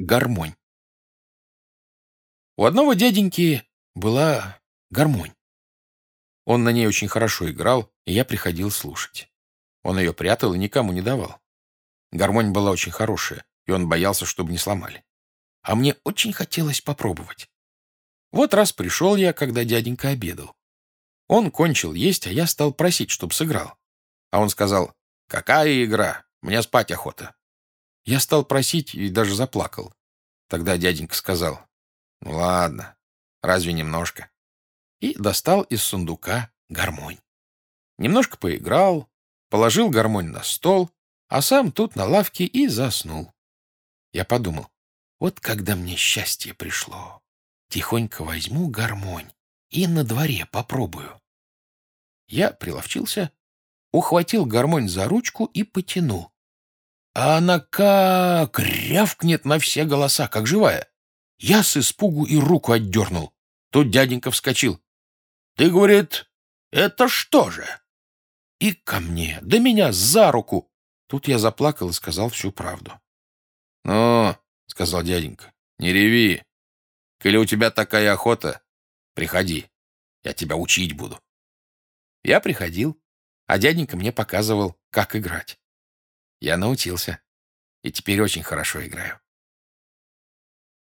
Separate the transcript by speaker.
Speaker 1: Гармонь. У одного дяденьки была гармонь. Он на ней очень хорошо играл, и я приходил слушать. Он ее прятал и никому не давал. Гармонь была очень хорошая, и он боялся, чтобы не сломали. А мне очень хотелось попробовать. Вот раз пришел я, когда дяденька обедал. Он кончил есть, а я стал просить, чтобы сыграл. А он сказал, «Какая игра? Мне спать охота». Я стал просить и даже заплакал. Тогда дяденька сказал, «Ну ладно, разве немножко?» И достал из сундука гармонь. Немножко поиграл, положил гармонь на стол, а сам тут на лавке и заснул. Я подумал, вот когда мне счастье пришло, тихонько возьму гармонь и на дворе попробую. Я приловчился, ухватил гармонь за ручку и потянул. А она как рявкнет на все голоса, как живая. Я с испугу и руку отдернул. Тут дяденька вскочил. «Ты, — говорит, — это что же?» И ко мне, да меня за руку. Тут я заплакал и сказал всю правду. «Ну, — сказал дяденька, — не реви. Коли у тебя такая охота, приходи, я тебя учить буду». Я приходил, а дяденька мне показывал, как играть. Я научился. И теперь очень хорошо играю.